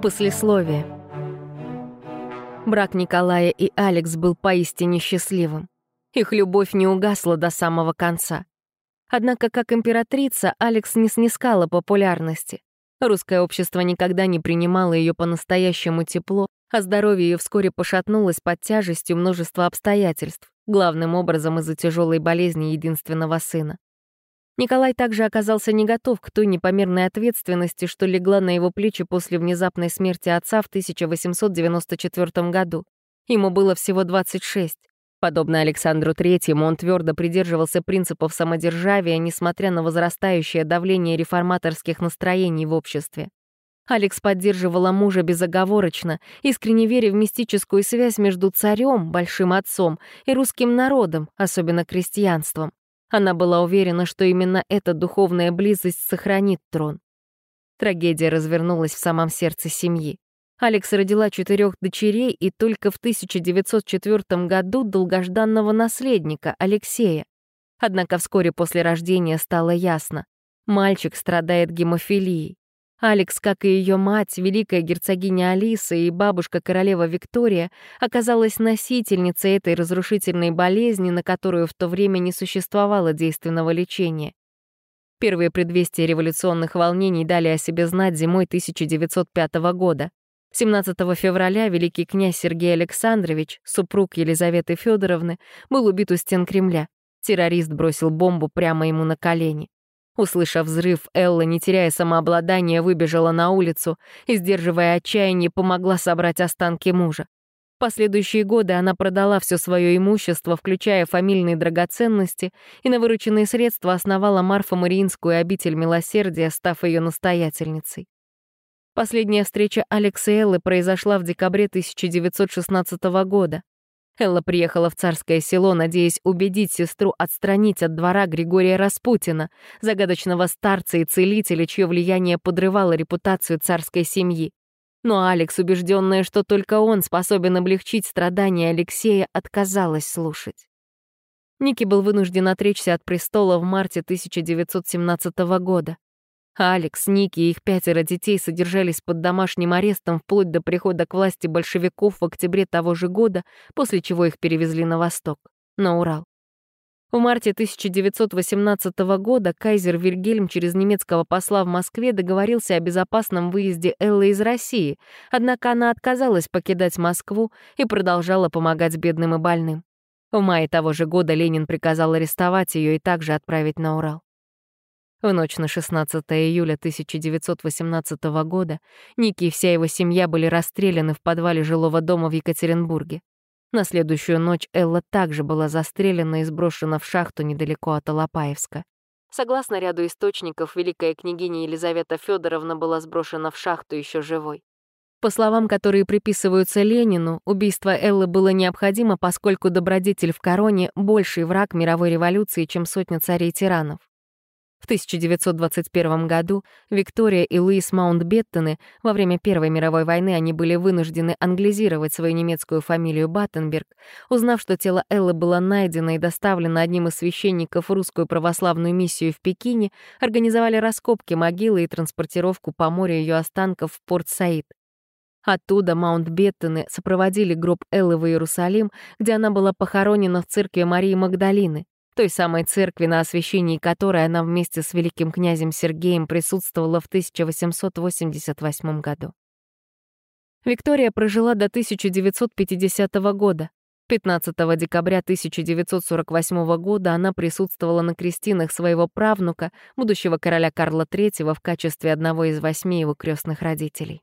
Послесловие. Брак Николая и Алекс был поистине счастливым. Их любовь не угасла до самого конца. Однако, как императрица, Алекс не снискала популярности. Русское общество никогда не принимало ее по-настоящему тепло, а здоровье ее вскоре пошатнулось под тяжестью множества обстоятельств, главным образом из-за тяжелой болезни единственного сына. Николай также оказался не готов к той непомерной ответственности, что легла на его плечи после внезапной смерти отца в 1894 году. Ему было всего 26. Подобно Александру Третьему, он твердо придерживался принципов самодержавия, несмотря на возрастающее давление реформаторских настроений в обществе. Алекс поддерживала мужа безоговорочно, искренне веря в мистическую связь между царем, большим отцом, и русским народом, особенно крестьянством. Она была уверена, что именно эта духовная близость сохранит трон. Трагедия развернулась в самом сердце семьи. Алекс родила четырех дочерей и только в 1904 году долгожданного наследника, Алексея. Однако вскоре после рождения стало ясно — мальчик страдает гемофилией. Алекс, как и ее мать, великая герцогиня Алиса и бабушка королева Виктория, оказалась носительницей этой разрушительной болезни, на которую в то время не существовало действенного лечения. Первые предвестия революционных волнений дали о себе знать зимой 1905 года. 17 февраля великий князь Сергей Александрович, супруг Елизаветы Федоровны, был убит у стен Кремля. Террорист бросил бомбу прямо ему на колени. Услышав взрыв, Элла, не теряя самообладания, выбежала на улицу и, сдерживая отчаяние, помогла собрать останки мужа. Последующие годы она продала все свое имущество, включая фамильные драгоценности, и на вырученные средства основала Марфа-Мариинскую обитель милосердия, став ее настоятельницей. Последняя встреча Алекса и Эллы произошла в декабре 1916 года. Элла приехала в царское село, надеясь убедить сестру отстранить от двора Григория Распутина, загадочного старца и целителя, чье влияние подрывало репутацию царской семьи. Но Алекс, убежденная, что только он способен облегчить страдания Алексея, отказалась слушать. Ники был вынужден отречься от престола в марте 1917 года. Алекс, Ники и их пятеро детей содержались под домашним арестом вплоть до прихода к власти большевиков в октябре того же года, после чего их перевезли на восток, на Урал. В марте 1918 года кайзер Вильгельм через немецкого посла в Москве договорился о безопасном выезде Эллы из России, однако она отказалась покидать Москву и продолжала помогать бедным и больным. В мае того же года Ленин приказал арестовать ее и также отправить на Урал. В ночь на 16 июля 1918 года Ники и вся его семья были расстреляны в подвале жилого дома в Екатеринбурге. На следующую ночь Элла также была застрелена и сброшена в шахту недалеко от Алапаевска. Согласно ряду источников, великая княгиня Елизавета Федоровна была сброшена в шахту еще живой. По словам, которые приписываются Ленину, убийство Эллы было необходимо, поскольку добродетель в короне — больший враг мировой революции, чем сотня царей-тиранов. В 1921 году Виктория и Луис Маунтбеттены во время Первой мировой войны они были вынуждены англизировать свою немецкую фамилию Баттенберг, узнав, что тело Эллы было найдено и доставлено одним из священников в русскую православную миссию в Пекине, организовали раскопки могилы и транспортировку по морю ее останков в Порт-Саид. Оттуда Маунтбеттены сопроводили гроб Эллы в Иерусалим, где она была похоронена в церкви Марии Магдалины той самой церкви, на освящении которой она вместе с великим князем Сергеем присутствовала в 1888 году. Виктория прожила до 1950 года. 15 декабря 1948 года она присутствовала на крестинах своего правнука, будущего короля Карла III, в качестве одного из восьми его крестных родителей.